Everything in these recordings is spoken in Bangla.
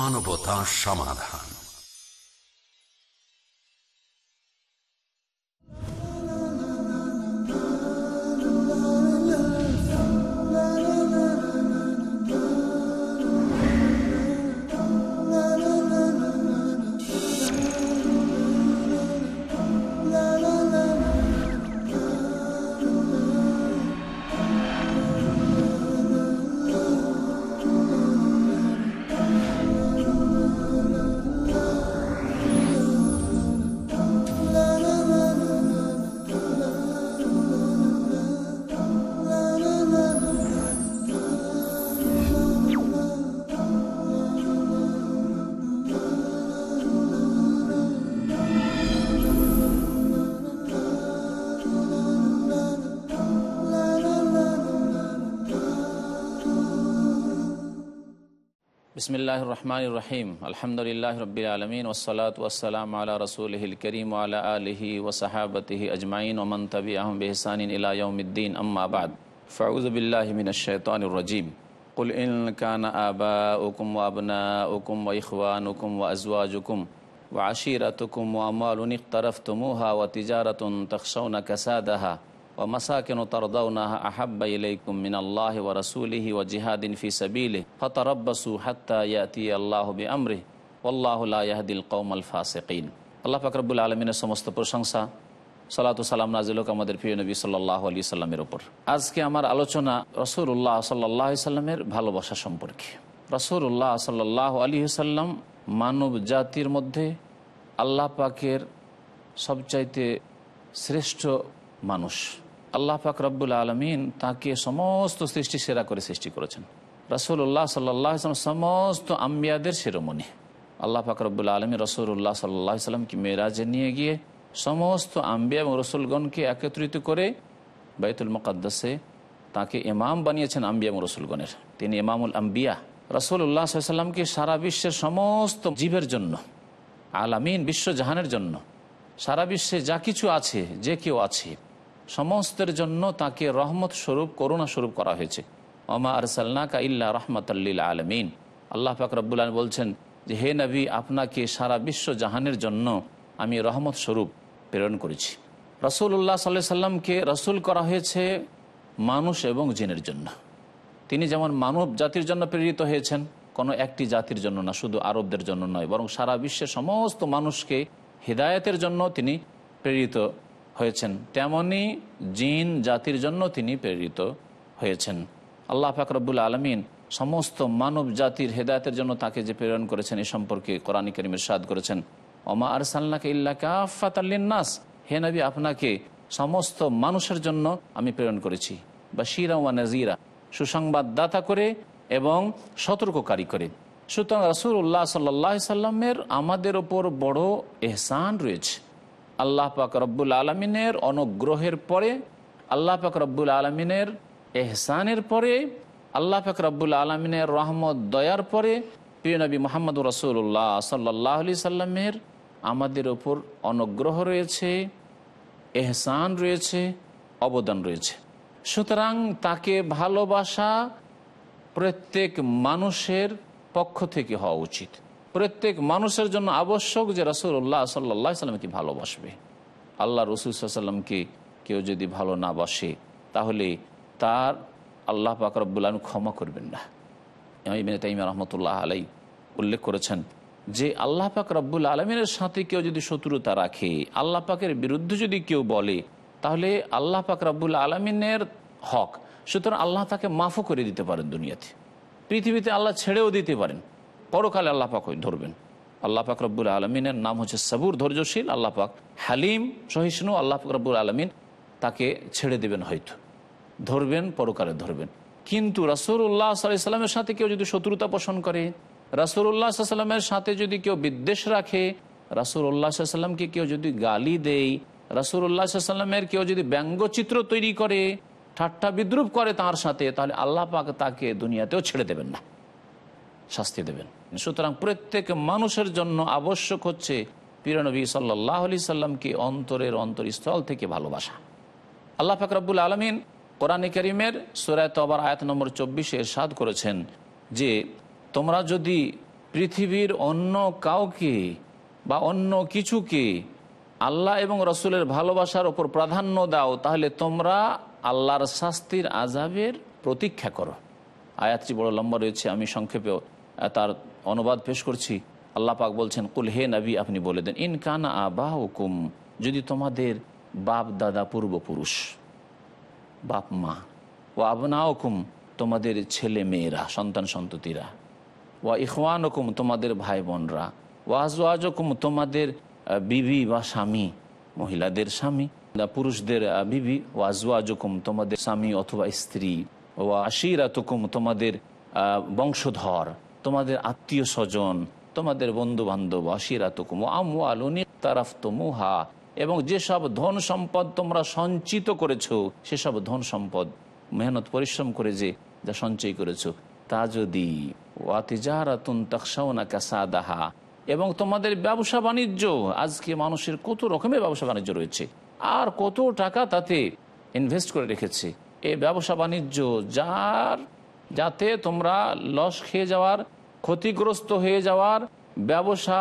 মানবতা সমাধান। বিসমিল্লাহ রহমান রহিম আলহামদুলিল্লাহ রবিল আলমিন ওসলাত ওসালাম আলা রসুলহিল করিম আলা আলহি ওসাহাবতহি আজমাইন ওমন তবি আহম বেহসানিন ইলায়ুদ্দিন আম্মাবাদ ফাউজবিল্লাহমিনশানরজিম قل إن كان آباؤكم وأبناؤكم وإخوانكم وأزواجكم وعشيرتكم وأموال اقترفتموها وتجارة تخشون كسادها ও মাসাকেন তারদাউনাহ আহাব্বা ইলাইকুম মিন আল্লাহ ওয়া রাসূলিহি ওয়া জিহাদিন ফি সাবিলিহি ফাতারাব্বাসু হাত্তা ইয়াতি আল্লাহু বিআমরিহি ওয়াল্লাহু লা ইয়াহদিল কওমাল ফাসিকিন আল্লাহ পাক রব্বুল আলামিনের সমস্ত প্রশংসা, সালাতু সালাম নাজিলক আমাদের প্রিয় নবী সাল্লাহ আলি সাল্লামের ওপর আজকে আমার আলোচনা রসুল্লাহ সাল্লাহ সাল্লামের ভালোবাসা সম্পর্কে। রসুল্লাহ সাল্লাহ আলী সাল্লাম মানব জাতির মধ্যে আল্লাহ পাকের সবচাইতে শ্রেষ্ঠ মানুষ। আল্লাহ পাক রব্বুল আলমিন তাকে সমস্ত সৃষ্টি সেরা করে সৃষ্টি করেছেন। রসুল্লাহ সাল্লাহ সমস্ত আম্বিয়াদের শিরোমণি। আল্লাহ পাক রব্বুল আলমী রসুল্লাহ সাল্লাহ সাল্লামকে মেয়েরাজে নিয়ে গিয়ে সমস্ত আম্বিয়া এবং রসুলগণকে একত্রিত করে বাইতুল মকাদ্দাসে তাকে ইমাম বানিয়েছেন আম্বিয়া এবং রসুলগণের। তিনি ইমামুল আম্বিয়া। রসুল্লাহ সাল্লামকে সারা বিশ্বের সমস্ত জীবের জন্য, আলামিন বিশ্বজাহানের জন্য, সারা বিশ্বে যা কিছু আছে, যে কেউ আছে সমস্তের জন্য তাকে রহমত স্বরূপ, করুণা স্বরূপ করা হয়েছে। ওমা আরসাল্লাকা ইল্লা রহমতাল্লিল আলমিন। আল্লাহ পাক রব্বুল বলছেন যে, হে নবী, আপনাকে সারা বিশ্ব জাহানের জন্য আমি রহমত স্বরূপ প্রেরণ করেছি। রসুল্লাহ সাল্লাহ সাল্লামকে রসুল করা হয়েছে মানুষ এবং জিনের জন্য। তিনি যেমন মানব জাতির জন্য প্রেরিত হয়েছেন, কোনো একটি জাতির জন্য না, শুধু আরবদের জন্য নয়, বরং সারা বিশ্বের সমস্ত মানুষকে হৃদায়তের জন্য তিনি প্রেরিত হয়েছেন। তেমনি জিন জাতির জন্য তিনি প্রেরিত হয়েছেন। আল্লাহ ফাকরবুল আলমিন সমস্ত মানব জাতির হেদায়তের জন্য তাকে যে প্রেরণ করেছেন এ সম্পর্কে কোরআনী করিমের সাদ করেছেন। ওমা আর সাল্লাকে ইল্লা কাফাত নাস হে নবী, আপনাকে সমস্ত মানুষের জন্য আমি প্রেরণ করেছি। বা শিরা ওয়া নাজিরা সুসংবাদদাতা করে এবং সতর্ককারী করে। সুতরাং রসুল্লাহ সাল্লাহ সাল্লামের আমাদের ওপর বড় এহসান রয়েছে। আল্লাহ পাক রব্বুল আলমিনের অনুগ্রহের পরে, আল্লাহ পাক রব্বুল আলমিনের এহসানের পরে, আল্লাহ পাক রব্বুল আলমিনের রহমত, দয়ার পরে প্রিয় নবী মোহাম্মদ রসুল্লাহ সাল্লাহ আলি সাল্লামের আমাদের ওপর অনুগ্রহ রয়েছে, এহসান রয়েছে, অবদান রয়েছে। সুতরাং তাকে ভালোবাসা প্রত্যেক মানুষের পক্ষ থেকে হওয়া উচিত। প্রত্যেক মানুষের জন্য আবশ্যক যে রসুল্লাহ সাল্লাহ সাল্লামকে ভালোবাসবে। আল্লাহ রসুল সাল্লামকে কেউ যদি ভালো না বাসে, তাহলে তার আল্লাহ পাক রব্বুল আলম ক্ষমা করবেন না। ইমিন তাইমা রহমতুল্লাহ আলাই উল্লেখ করেছেন যে আল্লাহ পাক রব্বুল আলমিনের সাথে কেউ যদি শত্রুতা রাখে, আল্লাহ পাকের বিরুদ্ধে যদি কেউ বলে, তাহলে আল্লাহ পাক রব্বুল আলমিনের হক। সুতরাং আল্লাহ তাকে মাফও করে দিতে পারেন দুনিয়াতে। পৃথিবীতে আল্লাহ ছেড়েও দিতে পারেন। পরকালে আল্লাহ পাক ধরবেন। আল্লাহ পাক রব্বুল আলমিনের নাম হচ্ছে সাবুর ধৈর্যশীল, আল্লাহ পাক হালিম, সহিষ্ণু, আল্লাহ পাক রব্বুল আলমিন তাকে ছেড়ে দেবেন হয়তো। ধরবেন, পরকালে ধরবেন। কিন্তু রাসুল্লাহ সাল্লামের সাথে কেউ যদি শত্রুতা পোষণ করে রাসুল্লাহ সাল্লামের সাথে যদি কেউ বিদ্বেষ রাখে রাসুল্লাহ সাল্লামকে কেউ যদি গালি দেয় রাসুল্লাহ সাল্লামের কেউ যদি ব্যঙ্গচিত্র তৈরি করে, ঠাট্টা বিদ্রুপ করে তার সাথে, তাহলে আল্লাহ পাক তাকে দুনিয়াতেও ছেড়ে দেবেন না, শাস্তি দেবেন। সুতরাং প্রত্যেক মানুষের জন্য আবশ্যক হচ্ছে পিরনবী সাল্লাহ আলি সাল্লামকে অন্তরের অন্তরস্থল থেকে ভালোবাসা। আল্লাহ ফাকরাবুল আলমিন কোরআন করিমের সুরায় তবার আয়াত নম্বর চব্বিশে সাদ করেছেন যে, তোমরা যদি পৃথিবীর অন্য কাউকে বা অন্য কিছুকে আল্লাহ এবং রসুলের ভালোবাসার ওপর প্রাধান্য দাও, তাহলে তোমরা আল্লাহর শাস্তির আজাবের প্রতীক্ষা করো। আয়াতটি বড় লম্বা রয়েছে, আমি সংক্ষেপে তার অনুবাদ পেশ করছি। আল্লাহ পাক বলছেন, কুল হে নবী, আপনি বলে দেন, ইন কানা আবা হুকুম যদি তোমাদের বাপ দাদা পূর্বপুরুষ, বাপ মা ও আবনাওকুম তোমাদের ছেলে মেয়েরা, সন্তান সন্ততিরা, ওয়া ইখওয়ানকুম তোমাদের ভাই বোনরা ওয়াজওয়াজকুম তোমাদের বিবি বা স্বামী, মহিলাদের স্বামী পুরুষদের বিবি ওয়াজওয়াজকুম তোমাদের স্বামী অথবা স্ত্রী, ওয়া আশিরাতুকুম তোমাদের বংশধর তোমাদের আত্মীয় স্বজন, তোমাদের বন্ধু বান্ধব আশিরাতুকুম, আমওয়ালুনি তারাফতুমুহা এবং যেসব ধন সম্পদ তোমরা সঞ্চিত করেছ, সেসব ধন সম্পদ, মেহনত পরিশ্রম করে যে যা সঞ্চয় করেছ, তা যদি এবং তোমাদের ব্যবসা বাণিজ্য, আজকে মানুষের কত রকমের ব্যবসা বাণিজ্য রয়েছে, আর কত টাকা তাতে ইনভেস্ট করে রেখেছে এই ব্যবসা বাণিজ্য যার যাতে তোমরা লস খেয়ে যাওয়ার, ক্ষতিগ্রস্ত হয়ে যাওয়ার, ব্যবসা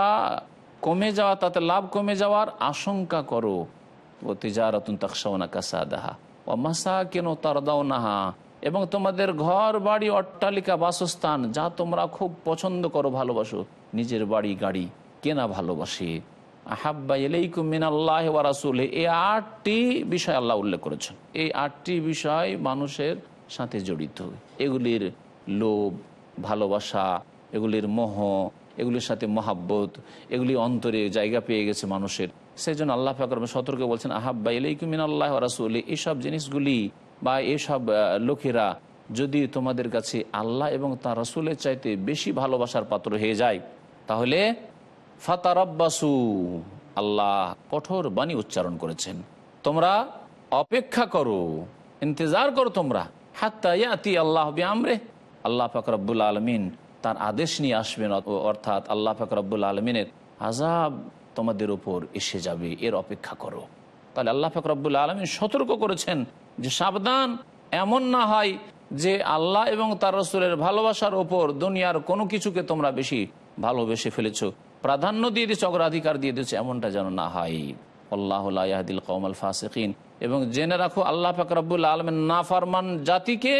কমে যাওয়া তাতে লাভ কমে যাওয়ার আশঙ্কা করো। ও তিজারাতুন তাকসাউনা কাসাদাহা। ও মাসা কেন তার দাও নাহা এবং তোমাদের ঘর, বাড়ি, অট্টালিকা, বাসস্থান, যা তোমরা খুব পছন্দ করো, ভালোবাসো, নিজের বাড়ি, গাড়ি কেনা ভালোবাসে। আহাব্বা এলাইকুম মিনাল্লাহ ওয়া রাসূল এই আটটি বিষয় আল্লাহ উল্লেখ করেছেন। এই আটটি বিষয় মানুষের সাথে জড়িত। এগুলির লোভ, ভালোবাসা, এগুলির মোহ, এগুলির সাথে মহাব্বত, এগুলি অন্তরে জায়গা পেয়ে গেছে মানুষের। সেই জন্য আল্লাহ ফাকর সতর্ক বলছেন, আহাব্বা ইলাইকুমিন আল্লাহ রাসুল। এইসব জিনিসগুলি বা এসব লোকেরা যদি তোমাদের কাছে আল্লাহ এবং তার রসুলের চাইতে বেশি ভালোবাসার পাত্র হয়ে যায়, তাহলে ফাতারাব্বাসু, আল্লাহ কঠোর বাণী উচ্চারণ করেছেন। তোমরা অপেক্ষা করো, ইন্তজার করো তোমরা। হাত্তা আল্লাহ আমরে আল্লাহ ফাকরাবুল আলমিন তার আদেশ নিয়ে আসবেন, অর্থাৎ আল্লাহ ফাকরাবুল আলমিনের আজাব তোমাদের উপর এসে যাবে, এর অপেক্ষা করো। তাহলে আল্লাহ ফাকরাবুল আলমিন সতর্ক করেছেন যে সাবধান, এমন না হয় যে আল্লাহ এবং তার রসুলের ভালোবাসার ওপর দুনিয়ার কোনো কিছুকে তোমরা বেশি ভালোবেসে ফেলেছো। প্রাধান্য দিয়ে দিচ্ছে অগ্রাধিকার দিয়ে দিচ্ছে এমনটা যেন না হয়। আল্লাহ ইয়াহদিল কৌমাল ফাসিকিন। এবং জেনে রাখো, আল্লাহ ফাকরাবুল আলমেন না ফারমান জাতিকে,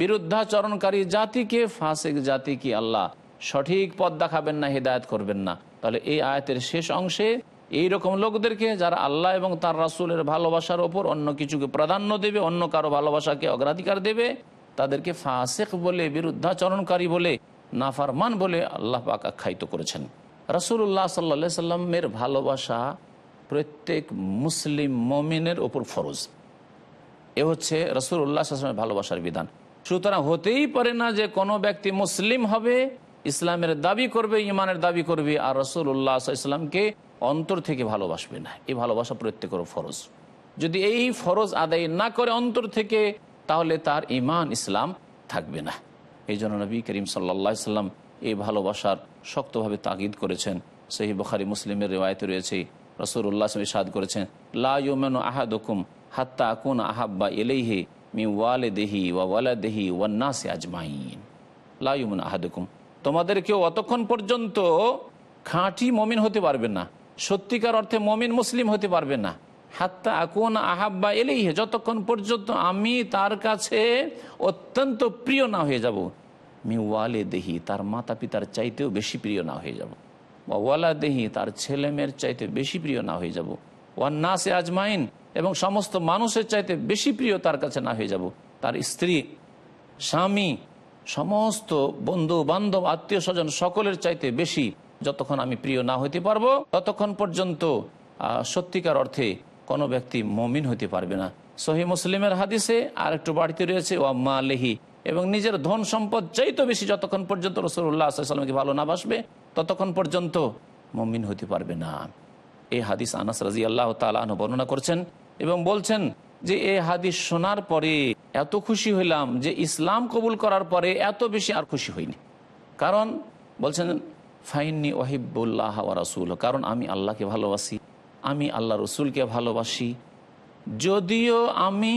বিরুদ্ধাচরণকারী জাতিকে, ফাসিক জাতিকে আল্লাহ সঠিক পথ দেখাবেন না, হেদায়ত করবেন না। তাহলে এই আয়াতের শেষ অংশে এই রকম লোকদেরকে যারা আল্লাহ এবং তার রাসুলের ভালোবাসার ওপর অন্য কিছুকে প্রাধান্য দেবে, অন্য কারও ভালোবাসাকে অগ্রাধিকার দেবে, তাদেরকে ফাসেক বলে, বিরুদ্ধাচরণকারী বলে, নাফারমান বলে আল্লাহ পাক আখ্যায়িত করেছেন। রাসুল্লাহ সাল্লা সাল্লামের ভালোবাসা প্রত্যেক মুসলিম মমিনের ওপর ফরজ। এ হচ্ছে রসুল উল্লাহামের ভালোবাসার বিধান। সুতরাং হতেই পারে না যে কোনো ব্যক্তি মুসলিম হবে, ইসলামের দাবি করবে ইমানের দাবি করবে, আর রসুল উল্লাহ ইসলামকে অন্তর থেকে ভালোবাসবে না। এই ভালোবাসা প্রত্যেকের ফরজ। যদি এই ফরজ আদায় না করে অন্তর থেকে, তাহলে তার ইমান ইসলাম থাকবে না। এই জন্য নবী করিম সাল্লা সাল্লাম এই ভালোবাসার শক্তভাবে তাগিদ করেছেন। সেই বখারি মুসলিমের রেওয়ায়তে রয়েছে রসুল উল্লাহ সাদ করেছেন লাউমেন আহাদুকুম হাত্তা আকুন আহাব্বা এলেহে মি ওয়ালে দেহি ওয়া ওয়ালা দেহি ওয়ান্নাসে আজমাইন। লাউমেন আহাদুকুম। তোমাদের কেউ অতক্ষণ পর্যন্ত খাঁটি মমিন হতে পারবে না, সত্যিকার অর্থে মমিন মুসলিম হতে পারবে না। হাত্তা আকুন আহাব্বা এলেই যতক্ষণ পর্যন্ত আমি তার কাছে অত্যন্ত প্রিয় না হয়ে যাব মি ওয়ালে দেহি তার মাতা পিতার চাইতেও বেশি প্রিয় না হয়ে যাব। বা ওয়ালা দেহি তার ছেলে মেয়ের চাইতে বেশি প্রিয় না হয়ে যাব। ওয়ান্নাসে আজমাইন, এবং সমস্ত মানুষের চাইতে বেশি প্রিয় তার কাছে না হয়ে যাব। তার স্ত্রী, স্বামী, সমস্ত বন্ধু বান্ধব আত্মীয় স্বজন সকলের চাইতে বেশি যতক্ষণ আমি প্রিয় না হইতে পারব, ততক্ষণ পর্যন্ত সত্যিকার অর্থে কোনো ব্যক্তি মমিন হতে পারবে না। সহি মুসলিমের হাদিসে আর একটু বাড়িতে রয়েছে ও আম্মা আলেহি এবং নিজের ধন সম্পদ চাইতে বেশি যতক্ষণ পর্যন্ত রসুল্লাহ সাল্লামকে ভালো না বাসবে ততক্ষণ পর্যন্ত মমিন হতে পারবে না। এই হাদিস আনাস রাজি আল্লাহ তালাহ বর্ণনা করছেন এবং বলছেন যে এই হাদিস শোনার পরে এত খুশি হইলাম যে ইসলাম কবুল করার পরে এত বেশি আর খুশি হইনি। কারণ বলছেন, ফাইননি ওয়াহিবুল্লাহ রাসুল কারণ আমি আল্লাহকে ভালোবাসি, আমি আল্লাহ রসুলকে ভালোবাসি। যদিও আমি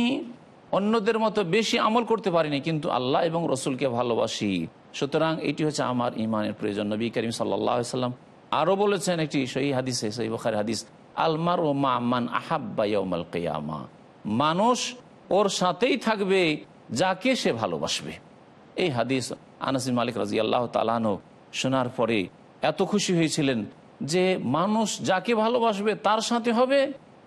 অন্যদের মতো বেশি আমল করতে পারিনি, কিন্তু আল্লাহ এবং রসুলকে ভালোবাসি। সুতরাং এটি হচ্ছে আমার ইমানের প্রয়োজন। নবী করিম সাল্লাম আরও বলেছেন একটি সহি হাদিসে সহি হাদিস আলমার ও মা মান আহাব্বাইমাল কেয়ামা। মানুষ ওর সাথেই থাকবে, যাকে সে ভালোবাসবে। এই হাদিস আনাসিম মালিক রাজি আল্লাহ তালানো শোনার পরে এত খুশি হয়েছিলেন যে মানুষ যাকে ভালোবাসবে তার সাথে হবে।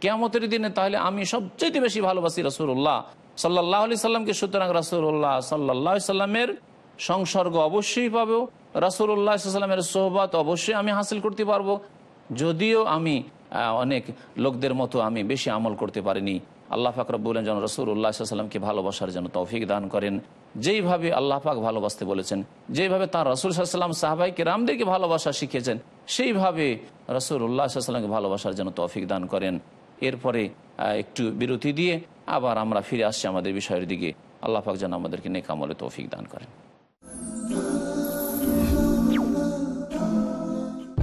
কেমতের দিনে তাহলে আমি সবচেয়ে বেশি ভালোবাসি রসুল্লাহ সাল্লাহ আলি সাল্লামকে, সুতরাং রসুল্লাহ সাল্লাহ সাল্লামের সংসর্গ অবশ্যই পাবো। রসুল্লাহ সাল্লামের সোহবাত অবশ্যই আমি হাসিল করতে পারব। যদিও আমি অনেক লোকদের মতো আমি বেশি আমল করতে পারিনি। আল্লাহ পাক রব্বুলেন যেন রসুল সাল্লামকে ভালোবাসার জন্য তৌফিক দান করেন। যেইভাবে আল্লাহ পাক ভালোবাসতে বলেছেন, যেইভাবে তার রসুল সাল্লাম সাহাবাইকে রামদেরকে ভালোবাসা শিখেছেন সেইভাবে রসুল সাল্লামকে ভালোবাসার জন্য তৌফিক দান করেন। এরপরে একটু বিরতি দিয়ে আবার আমরা ফিরে আসছি আমাদের বিষয়ের দিকে। আল্লাহ পাক যেন আমাদেরকে নেকামলে তৌফিক দান করেন।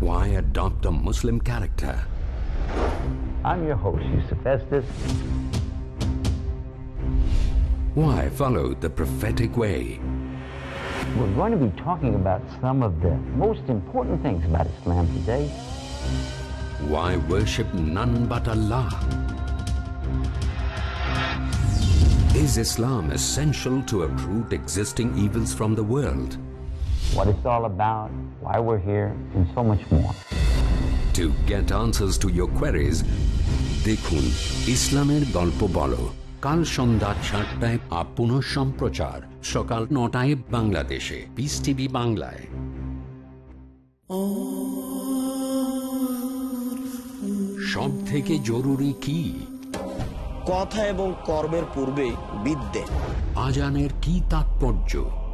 Why adopt a Muslim character? I'm your host, Yusuf Estes. Why follow the prophetic way? We're going to be talking about some of the most important things about Islam today. Why worship none but Allah? Is Islam essential to uproot existing evils from the world? What it's all about, why we're here, and so much more. To get answers to your queries, দেখুন ইসলামের গল্প বলো। কাল সন্ধ্যা সাতটায় আপন সম্প্রচার। সকাল নটায় বাংলাদেশে। পিস টিভি বাংলায়। সব থেকে জরুরি কি? কথা এবং কর্মের পূর্বে বিদ্যে। আজানের কি তাৎপর্য?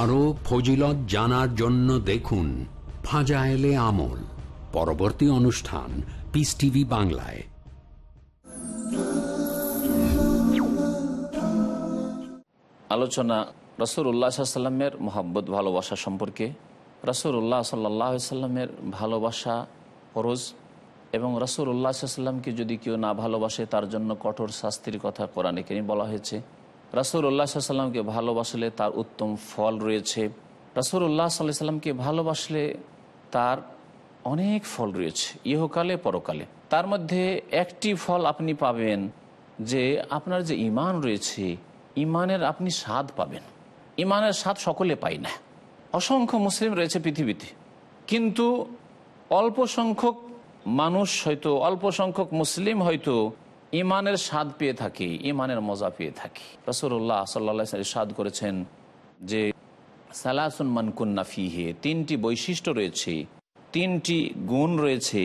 আরও ফজিলত জানার জন্য দেখুন ফাজায়েলে আমল, পরবর্তী অনুষ্ঠান পিস টিভি বাংলায়। আলোচনা রসুল উল্লাহ সাল্লামের মোহাব্বত, ভালোবাসা সম্পর্কে। রসুল উল্লাহ সাল্লাহ সাল্লামের ভালোবাসা ফরজ এবং রসুল উল্লাহ সাল্লামকে যদি কেউ না ভালোবাসে, তার জন্য কঠোর শাস্তির কথা কোরআনে কেন বলা হয়েছে। রসুল উল্লাহ সাল্লামকে ভালোবাসলে তার উত্তম ফল রয়েছে। রসুল উল্লাহ সাল্লাহ সাল্লামকে ভালোবাসলে তার অনেক ফল রয়েছে, ইহকালে, পরকালে। তার মধ্যে একটি ফল আপনি পাবেন যে আপনার যে ইমান রয়েছে ইমানের আপনি স্বাদ পাবেন। ইমানের স্বাদ সকলে পাই না। অসংখ্য মুসলিম রয়েছে পৃথিবীতে, কিন্তু অল্প সংখ্যক মানুষ হয়তো, অল্প সংখ্যক মুসলিম হয়তো ইমানের স্বাদ পেয়ে থাকে, ইমানের মজা পেয়ে থাকে। রসুল্লাহ সাল্লা স্বাদ করেছেন যে, সালাসুন মানকুন্না ফিহে, তিনটি বৈশিষ্ট্য রয়েছে, তিনটি গুণ রয়েছে,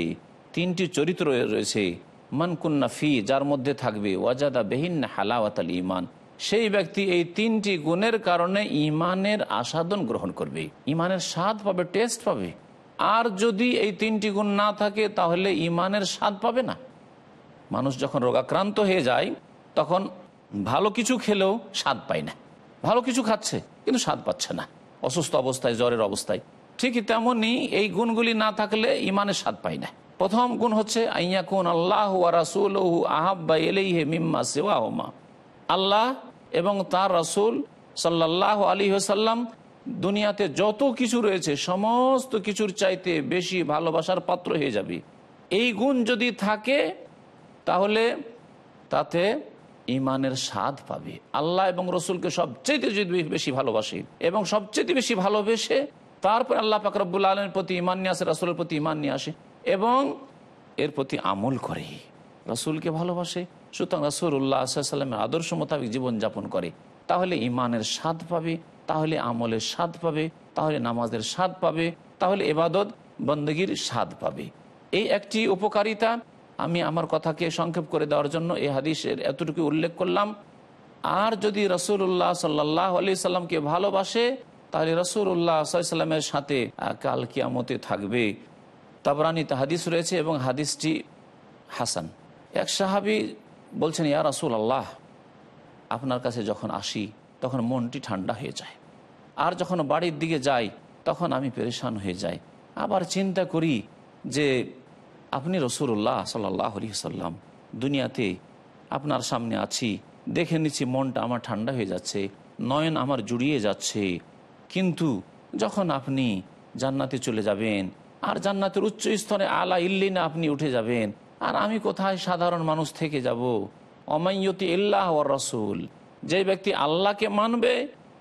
তিনটি চরিত্র রয়েছে মানকুন্না ফি, যার মধ্যে থাকবে, ওয়াজাদা বেহিন হালাওয়াত আল ইমান সেই ব্যক্তি এই তিনটি গুণের কারণে ইমানের আস্বাদন গ্রহণ করবে ইমানের স্বাদ পাবে টেস্ট পাবে। আর যদি এই তিনটি গুণ না থাকে, তাহলে ইমানের স্বাদ পাবে না। মানুষ যখন রোগাক্রান্ত হয়ে যায়, তখন ভালো কিছু খেলেও স্বাদ পায় না। ভালো কিছু খাচ্ছে, কিন্তু স্বাদ পাচ্ছে না। অসুস্থ অবস্থায়, জ্বরের অবস্থায়। ঠিক তেমনই এই গুণগুলি না থাকলে ইমানের স্বাদ পাই না। প্রথম গুণ হচ্ছে আল্লাহ আহাব্বা মিম্মা আল্লাহ এবং তার রাসুল সাল্লাহ আলী সাল্লাম দুনিয়াতে যত কিছু রয়েছে, সমস্ত কিছুর চাইতে বেশি ভালোবাসার পাত্র হয়ে যাবে। এই গুণ যদি থাকে তাহলে তাতে ইমানের স্বাদ পাবে। আল্লাহ এবং রসুলকে সবচেয়ে যদি বেশি ভালোবাসে এবং সবচেয়ে বেশি ভালোবেসে তারপর আল্লাহ পাকরবুল আলমের প্রতি ইমান নিয়ে আসে, রসুলের প্রতি ইমান নিয়ে আসে এবং এর প্রতি আমল করে। রসুলকে ভালোবাসে, সুতরাং রসুল্লাহ সাল্লামের আদর্শ মোতাবেক জীবনযাপন করে। তাহলে ইমানের স্বাদ পাবে, তাহলে আমলের স্বাদ পাবে, তাহলে নামাজের স্বাদ পাবে, তাহলে এবাদত বন্দগির স্বাদ পাবে। এই একটি উপকারিতা আমি আমার কথাকে সংক্ষেপ করে দেওয়ার জন্য এই হাদিসের এতটুকু উল্লেখ করলাম। আর যদি রসুল্লাহ সাল্লাহ আলি সাল্লামকে ভালোবাসে, তাহলে রসুল্লাহ সাল্লামের সাথে কাল কিয়ামতে থাকবে। তাবরানিতে হাদিস রয়েছে এবং হাদিসটি হাসান। এক সাহাবি বলছেন, ইয়া রসুল আল্লাহ আপনার কাছে যখন আসি, তখন মনটি ঠান্ডা হয়ে যায়। আর যখন বাড়ির দিকে যাই, তখন আমি পেরেশান হয়ে যাই। আবার চিন্তা করি যে আপনি রসুল্লাহ সাল্লাহ সাল্লাম দুনিয়াতে আপনার সামনে আছি, দেখে নিচ্ছি মনটা আমার ঠান্ডা হয়ে যাচ্ছে, নয়ন আমার জুড়িয়ে যাচ্ছে। কিন্তু যখন আপনি জান্নাতে চলে যাবেন, আর জান্নাতের উচ্চ স্তরে আলা ইল্লিনা আপনি উঠে যাবেন, আর আমি কোথায় সাধারণ মানুষ থেকে যাব? অমাইয়তি ইল্লাহ ও রসুল, যে ব্যক্তি আল্লাহকে মানবে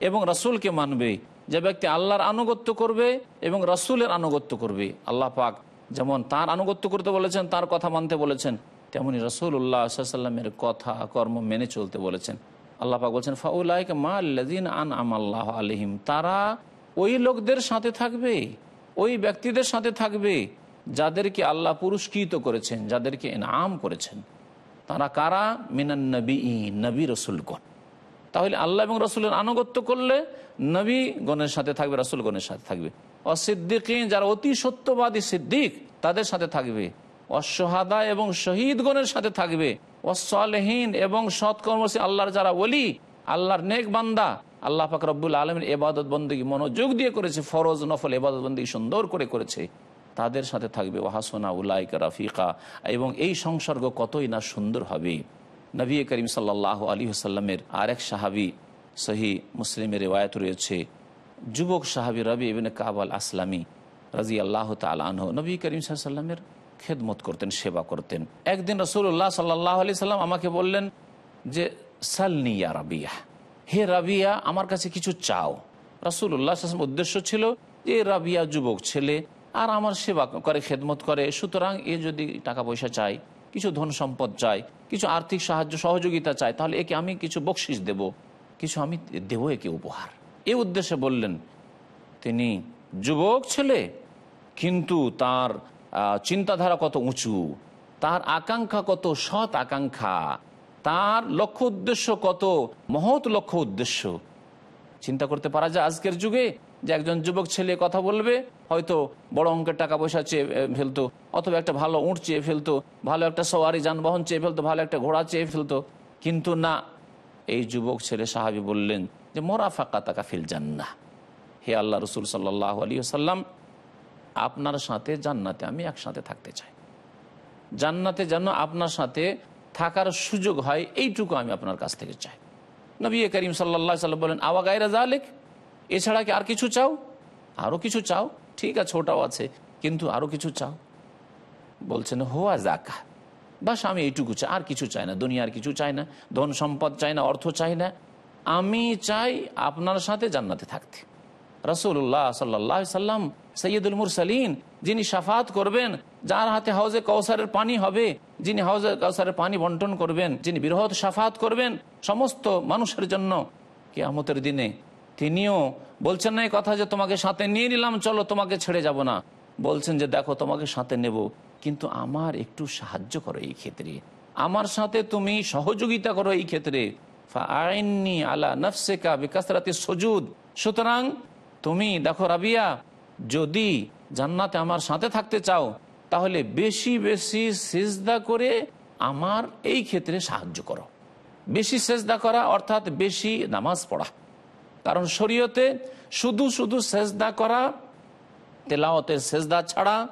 এবং রসুলকে মানবে, যে ব্যক্তি আল্লাহর আনুগত্য করবে এবং রসুলের আনুগত্য করবে, আল্লাহ পাক যেমন তার আনুগত্য করতে বলেছেন, তার কথা মানতে বলেছেন, তেমনি রসুল্লাহ সাল্লামের কথা, কর্ম মেনে চলতে বলেছেন। আল্লাহ পাক বলছেন, ফাউলাইক মা আল্লাদিন আন আমাল্লাহ আলহিম তারা ওই লোকদের সাথে থাকবে, ওই ব্যক্তিদের সাথে থাকবে যাদেরকে আল্লাহ পুরস্কৃত করেছেন, যাদেরকে এনাম করেছেন। তারা কারা? মিনান নবী নবী রসুলগণ। তাহলে আল্লাহ এবং রসুলের আনুগত্য করলে নবী গণের সাথে থাকবে রসুল গণের সাথে থাকবে। অসিদ্দিক যারা অতি সত্যবাদী সিদ্দিক, তাদের সাথে থাকবে। অসহাদা এবং শহীদগণের সাথে থাকবে। অসলহীন এবং সৎকর্মশী আল্লাহর যারা বলি আল্লাহর নেক বান্দা, আল্লাহ পাক রব্বুল আলমের এবাদত বন্দী মনোযোগ দিয়ে করেছে, ফরজ, নফল এবাদত বন্দী সুন্দর করে করেছে। তাদের সাথে থাকবে। ওহাসনা উলাইকা রাফিকা। এবং এই সংসর্গ কতই না সুন্দর হবে। নবী করিম সাল্লাহ আলী সাল্লামের আরেক সাহাবি সহি মুসলিমের রেওয়ায়ত রয়েছে। যুবক সাহাবি রবি ইবিন কাবাল আসলামী রাজি আল্লাহ তালহ নবী করিম সাল্লামের খেদমত করতেন, সেবা করতেন। একদিন রসুল্লাহ সাল্লাহ আলি সাল্লাম আমাকে বললেন যে সালনিয়া রাবিয়া, হে রাবিয়া, আমার কাছে কিছু চাও। রসুল্লাহ উদ্দেশ্য ছিল যে রাবিয়া যুবক ছেলে, আর আমার সেবা করে, খেদমত করে, সুতরাং এ যদি টাকা পয়সা চাই কিছু ধন সম্পদ চাই কিছু আর্থিক সাহায্য, সহযোগিতা চাই তাহলে একে আমি কিছু বকশিস দেব, কিছু আমি দেব একে উপহার। এ উদ্দেশ্যে বললেন, তিনি যুবক ছেলে, কিন্তু তার চিন্তাধারা কত উঁচু, তার আকাঙ্ক্ষা কত সৎ আকাঙ্ক্ষা, তার লক্ষ্য উদ্দেশ্য কত মহৎ লক্ষ্য উদ্দেশ্য। চিন্তা করতে পারা যায় আজকের যুগে যে একজন যুবক ছেলে কথা বলবে, হয়তো বড় অঙ্কের টাকা পয়সা চেয়ে ফেলতো, অথবা একটা ভালো উঁট চেয়ে ফেলতো, ভালো একটা সওয়ারি যানবাহন চেয়ে ফেলতো, ভালো একটা ঘোড়া চেয়ে ফেলতো। কিন্তু না, এই যুবক ছেলে সাহাবি বললেন যে মোরা ফাঁকা তাকা ফিল জান্না হে আল্লাহ রসুল সাল্লাহ আলী সাল্লাম আপনার সাথে জান্নাতে আমি একসাথে থাকতে চাই। জান্নাতে যেন আপনার সাথে থাকার সুযোগ হয়, এইটুকু আমি আপনার কাছ থেকে চাই। নবী করিম সাল্লা সাল্লাম বলেন, আওয়া গায়রা জালেক এছাড়া কি আর কিছু চাও? আরও কিছু চাও? ঠিক আছে, ওটাও আছে, কিন্তু আরও কিছু চাও? বলছেন, হোয়া জাকা বাস, আমি এইটুকু চাই আর কিছু চাই না, দুনিয়ার কিছু চাই না, ধন সম্পদ চাই না, অর্থ চাই না আমি চাই আপনার সাথে জান্নাতে থাকতে। রসুল্লাহ সাল্লাহ সাল্লাম সৈয়দুল মুরসালিন, যিনি সাফাত করবেন, যার হাতে হাউজে কৌসারের পানি হবে, যিনি হাউজে কৌসারের পানি বন্টন করবেন, যিনি বৃহৎ সাফাত করবেন, সমস্ত মানুষের জন্য কেয়ামতের দিনে তিনিও বলছেন না এই কথা যে তোমাকে সাথে নিয়ে নিলাম, চলো তোমাকে ছেড়ে যাব না। বলছেন যে দেখো তোমাকে সাথে নেব, কিন্তু আমার একটু সাহায্য করো এই ক্ষেত্রে। আমার সাথে তুমি সহযোগিতা করো এই ক্ষেত্রে। আইননি আলা নফসেকা বিকাশরাতে সজুদ। সুতরাং তুমি দেখো রাবিয়া, যদি জান্নাতে আমার সাথে থাকতে চাও, তাহলে বেশি বেশি সেজদা করে আমার এই ক্ষেত্রে সাহায্য করো। বেশি সেজদা করা অর্থাৎ বেশি নামাজ পড়া। কারণ শরীয়তে শুধু শুধু সেজদা করা তেলাওতের সেজদা ছাড়া,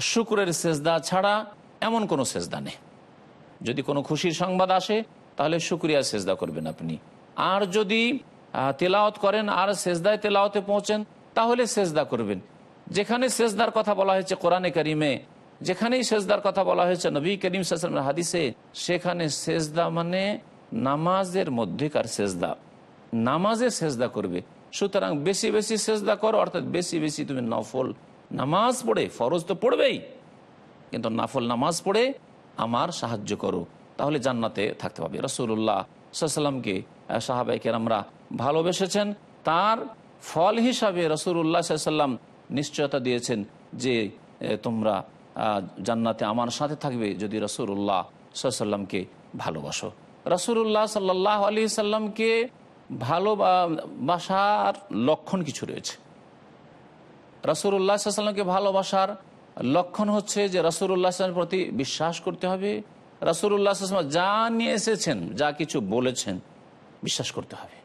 শুকুরের সেজদা ছাড়া এমন কোনো সেজদা নেই। যদি কোনো খুশির সংবাদ আসে তাহলে শুক্রিয়া সেজদা করবেন আপনি। আর যদি তেলাওত করেন, আর সেজদায় তেলাওতে পৌঁছেন, তাহলে সেজদা করবেন। যেখানে সেজদার কথা বলা হয়েছে কোরআনে করিমে, যেখানেই সেজদার কথা বলা হয়েছে নবী করিম সাল্লামের হাদিসে, সেখানে সেজদা মানে নামাজের মধ্যেকার সেজদা। নামাজে সেজদা করবে। সুতরাং বেশি বেশি সেজদা করো, অর্থাৎ বেশি বেশি তুমি নফল নামাজ পড়ে, ফরজ তো পড়বেই, কিন্তু নাফল নামাজ পড়ে আমার সাহায্য করো। তাহলে জান্নাতে থাকতে পারবে। রসুল্লাহ সাল্লামকে সাহাবাইকে আমরা ভালোবেসেছেন। তার ফল হিসাবে রসুল্লাহ সাল্লাম নিশ্চয়তা দিয়েছেন যে তোমরা জান্নাতে আমার সাথে থাকবে যদি রসুল্লাহ সাল্লামকে ভালোবাসো। রসুল্লাহ সাল্লাহ আলি সাল্লামকে ভালোবাসার লক্ষণ কিছু রয়েছে। রসুল্লাহামকে ভালোবাসার লক্ষণ হচ্ছে যে রসুল্লাহামের প্রতি বিশ্বাস করতে হবে রসুল্লাহ যা নিয়ে এসেছেন, যা কিছু বলেছেন, বিশ্বাস করতে হবে।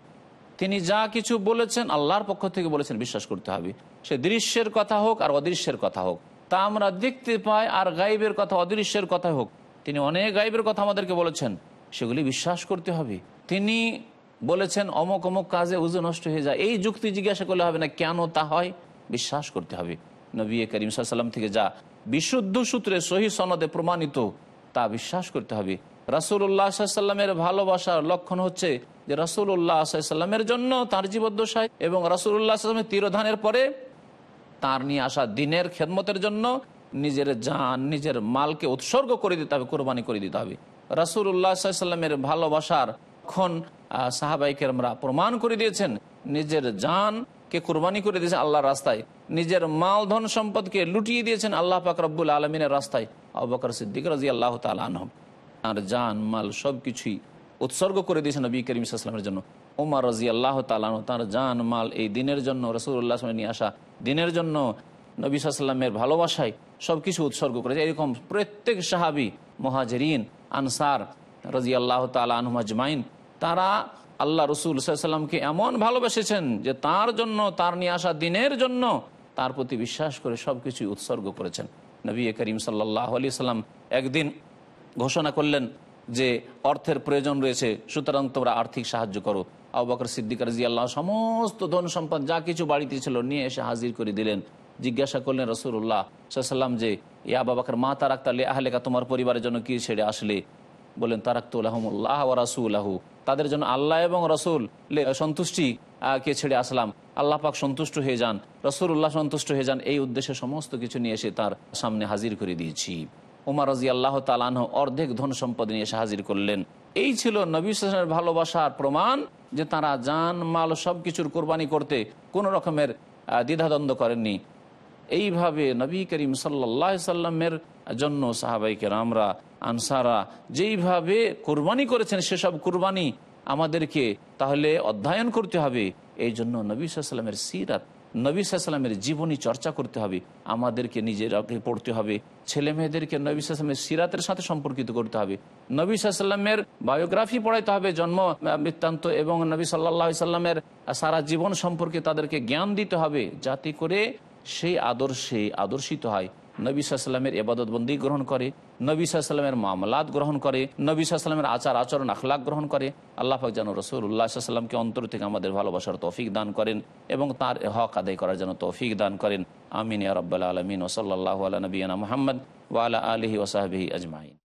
তিনি যা কিছু বলেছেন, আল্লাহর পক্ষ থেকে বলেছেন, বিশ্বাস করতে হবে। সে দৃশ্যের কথা হোক আর অদৃশ্যের কথা হোক। তা আমরা দেখতে পাই আর গাইবের কথা, অদৃশ্যের কথা হোক। তিনি অনেক গাইবের কথা আমাদেরকে বলেছেন, সেগুলি বিশ্বাস করতে হবে। তিনি বলেছেন, অমক অমক কাজে উজু নষ্ট হয়ে যায়। এই যুক্তি জিজ্ঞাসা করলে হবে না, কেন তা হয়? বিশ্বাস করতে হবে। নবী করিম সাল্লাম থেকে যা বিশুদ্ধ সূত্রে সহি সনদে প্রমাণিত তা বিশ্বাস করতে হবে। রাসুল্লাহ সাল্লামের ভালোবাসার লক্ষণ হচ্ছে যে রাসুল্লাহ সাল্লামের জন্য তার জীবদ্দশায় এবং রাসুল্লাহ সাল্লামের তিরোধানের পরে তার নিয়ে আসা দিনের খেদমতের জন্য নিজের জান, নিজের মালকে উৎসর্গ করে দিতে হবে, কোরবানি করে দিতে হবে। রাসুল্লাহ সাল্লামের ভালোবাসার খন সাহাবাইকে আমরা প্রমাণ করে দিয়েছেন। নিজের জানকে কোরবানি করে দিয়েছেন আল্লাহর রাস্তায়। নিজের মাল ধন সম্পদকে লুটিয়ে দিয়েছেন আল্লাহ পাক রব্বুল আলমিনের রাস্তায়। আবাকর সিদ্দিক রাজি আল্লাহ তালহম আর জান, মাল সব কিছুই উৎসর্গ করে দিয়েছেন নবী করিম ইসলামের জন্য। ওমর রাজি আল্লাহ তালাহ তার জান, মাল এই দিনের জন্য রসুল্লাহ নিয়ে আসা দিনের জন্য নবী সাল্লামের ভালোবাসায় সব কিছু উৎসর্গ করেছে। এরকম প্রত্যেক সাহাবি, মহাজরিন, আনসার রাজি আল্লাহ তালা আনহুমাজমাইন তারা আল্লাহ রসুল সাল্লামকে এমন ভালোবেসেছেন যে তার জন্য, তার নিয়ে আসা দিনের জন্য তার প্রতি বিশ্বাস করে সব কিছুই উৎসর্গ করেছেন। নবী করিম সাল্লাহ আলি সাল্লাম একদিন ঘোষণা করলেন যে অর্থের প্রয়োজন রয়েছে, সুতরাং তোমরা আর্থিক সাহায্য করো। আবু বকর সিদ্দিক রাজি আল্লাহ সমস্ত ধন সম্পদ যা কিছু বাড়িতে ছিল নিয়ে এসে হাজির করে দিলেন। জিজ্ঞাসা করলেন রসুল্লাহ সাল্লাম যে, ইয়া বাবাকার মা তারাক্তালে আহলেকা, তোমার পরিবারের জন্য কি ছেড়ে আসলে? বলেন তারাক্তুল্লাহমুল্লাহ ও রাসুল্লাহু তাদের জন্য আল্লাহ এবং রসুল সন্তুষ্টি কে ছেড়ে আসলাম। আল্লাহ পাক সন্তুষ্ট হয়ে যান। রসুল্লাহ সন্তুষ্ট হয়ে যান। এই উদ্দেশ্যে সমস্ত কিছু নিয়ে এসে তার সামনে হাজির করে দিয়েছি। উমার রাজি আল্লাহ তালাহ অর্ধেক ধন সম্পদ নিয়ে এসে হাজির করলেন। এই ছিল নবী সালের ভালোবাসার প্রমাণ যে তারা জান, মাল সব কিছুর কোরবানি করতে কোনো রকমের দ্বিধাদ্বন্দ্ব করেননি। এইভাবে নবী করিম সাল্লাহ সাল্লামের জন্য সাহাবাইকে রামরা আনসারা যেইভাবে কোরবানি করেছেন, সেসব কোরবানি আমাদেরকে তাহলে অধ্যয়ন করতে হবে। এই জন্য নবী সাল্লামের সিরাত, নবী সাল্লামের জীবনী চর্চা করতে হবে। আমাদেরকে নিজেরাকে পড়তে হবে। ছেলে মেয়েদেরকে নবী সাল্লামের সিরাতের সাথে সম্পর্কিত করতে হবে। নবী সাল্লামের বায়োগ্রাফি পড়াইতে হবে, জন্ম বৃত্তান্ত এবং নবী সাল্লাহ সাল্লামের সারা জীবন সম্পর্কে তাদেরকে জ্ঞান দিতে হবে, যাতে করে সেই আদর্শে আদর্শিত হয়। নবী সাল্লামের এবাদতবন্দি গ্রহণ করে, নবী সাল্লামের মামলাত গ্রহণ করে, নবী সাল্লামের আচার আচরণ আখলাক গ্রহণ করে, আল্লাহ পাক যেন রসুল উল্লাহ সাল্লামকে অন্তর থেকে আমাদের ভালোবাসার তৌফিক দান করেন এবং তার হক আদায় করার জন্য তৌফিক দান করেন। আমিন রব্বাল আলমিন ওসল্লাহ আলা নবীনা মোহাম্মদ ওয়ালা আলহি ওসাহাবি আজমাইন।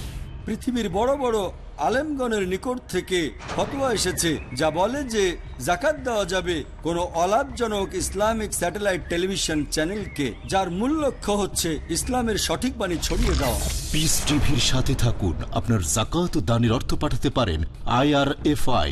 পৃথিবীর বড় বড় আলেমগণের নিকট থেকে ফতোয়া এসেছে, যা বলে যে জাকাত দেওয়া যাবে কোনো অলাভজনক ইসলামিক স্যাটেলাইট টেলিভিশন চ্যানেলকে, যার মূল লক্ষ্য হচ্ছে ইসলামের সঠিক বাণী ছড়িয়ে দেওয়া। পিস টিভির সাথে থাকুন। আপনার জাকাত দানের অর্থ পাঠাতে পারেন আইআরএফআই।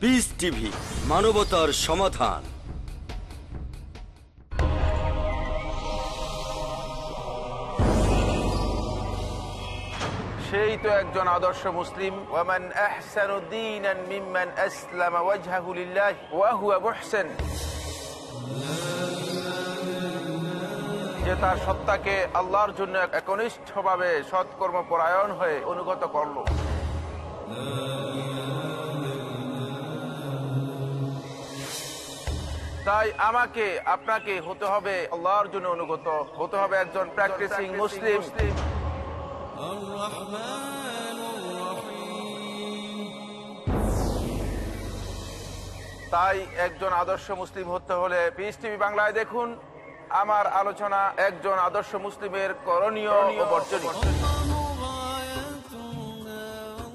Peace TV মানবতার সমাধান সেই তো একজন আদর্শ মুসলিম। ওয়ামান আহসানু দীনান মিম্মান আসলামা ওয়াজহাহু লিল্লাহ ওয়া হুয়া মুহসিন। যে তার সত্তাকে আল্লাহর জন্য একনিষ্ঠভাবে সৎকর্ম পরায়ণ হয়ে অনুগত করল। তাই আমাকে, আপনাকে হতে হবে আল্লাহর জন্য অনুগত, হতে হবে একজন প্র্যাকটিসিং মুসলিম তাই একজন আদর্শ মুসলিম হতে হলে পিস টিভি বাংলায় দেখুন, আমার আলোচনা একজন আদর্শ মুসলিমের করণীয় বর্জনীয়।